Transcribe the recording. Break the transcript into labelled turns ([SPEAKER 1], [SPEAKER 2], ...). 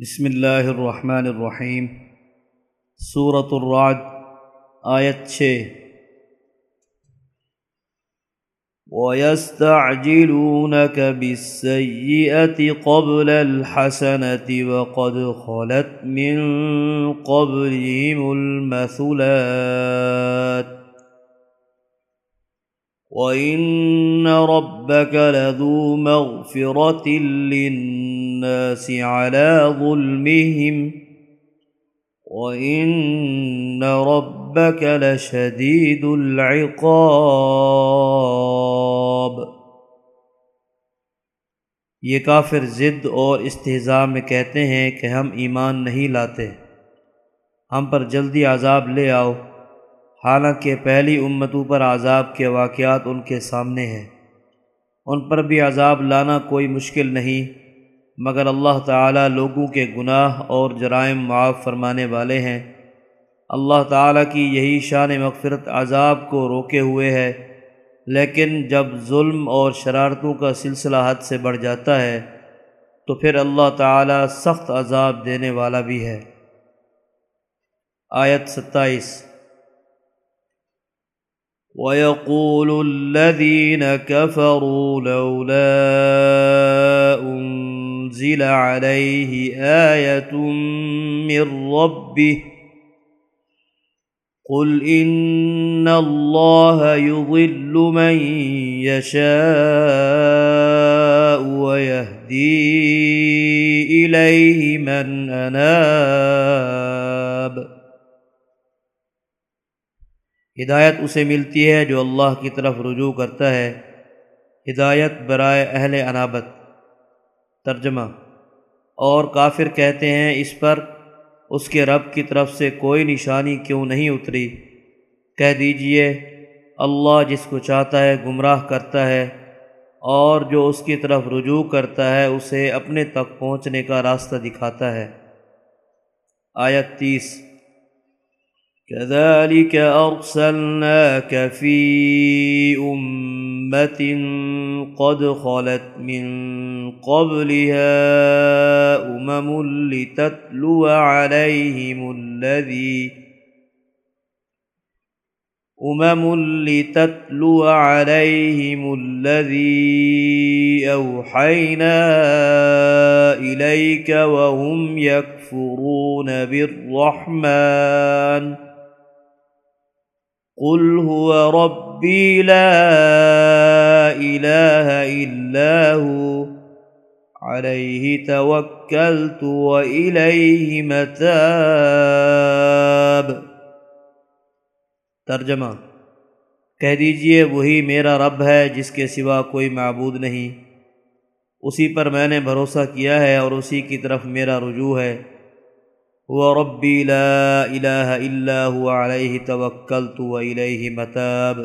[SPEAKER 1] بسم اللہ الرحمن الرحیم، سورة الرعد، آیت چھ۔ وَيَسْتَعْجِلُونَكَ بِالسَّيِّئَةِ قَبْلَ الْحَسَنَةِ وَقَدْ خَلَتْ مِن قَبْلِهِمُ الْمَثُلَاتِ۔ وَإِنَّ رَبَّكَ لَذُو مَغْفِرَةٍ لِلنَّاسِ عَلَى ظُلْمِهِمْ وَإِنَّ رَبَّكَ لَشَدِيدُ الْعِقَابِ یہ کافر ضد اور استحضاء میں کہتے ہیں کہ ہم ایمان نہیں لاتے۔ ہم پر جلدی عذاب لے آؤ۔ حالانکہ پہلی امتوں پر عذاب کے واقعات ان کے سامنے ہیں۔ ان پر بھی عذاب لانا کوئی مشکل نہیں۔ مگر اللہ تعالیٰ لوگوں کے گناہ اور جرائم معاف فرمانے والے ہیں۔ اللہ تعالیٰ کی یہی شان مغفرت عذاب کو روکے ہوئے ہے، لیکن جب ظلم اور شرارتوں کا سلسلہ حد سے بڑھ جاتا ہے، تو پھر اللہ تعالیٰ سخت عذاب دینے والا بھی ہے۔ آیت ستائیس۔ وَيَقُولُ الَّذِينَ كَفَرُوا لَوْلَا أُنزِلَ عَلَيْهِ آيَةٌ مِّن رَّبِّهِ قُلْ إِنَّ اللَّهَ يُضِلُّ مَن يَشَاءُ وَيَهْدِي إِلَيْهِ مَنْ أَنَابَ ہدایت اسے ملتی ہے جو اللہ کی طرف رجوع کرتا ہے ہدایت برائے اہل انابت ترجمہ۔ اور کافر کہتے ہیں، اس پر اس کے رب کی طرف سے کوئی نشانی کیوں نہیں اتری؟ کہہ دیجیے، اللہ جس کو چاہتا ہے گمراہ کرتا ہے، اور جو اس کی طرف رجوع کرتا ہے، اسے اپنے تک پہنچنے کا راستہ دکھاتا ہے۔ آیت تیس۔ كذلك أرسلناك في أمة قد خلت من قبلها أمم لتتلو عليهم الذي أمم لتتلو عليهم الذي أوحينا إليك وهم يكفرون بالرحمن قل هو ربي لا إله إلا هو عليه توكلت وإليه متاب۔ ترجمہ کہہ دیجیے وہی میرا رب ہے جس کے سوا کوئی معبود نہیں۔ اسی پر میں نے بھروسہ کیا ہے اور اسی کی طرف میرا رجوع ہے۔ وربی لا الہ الا هو علیہ توکلت و الیہ متاب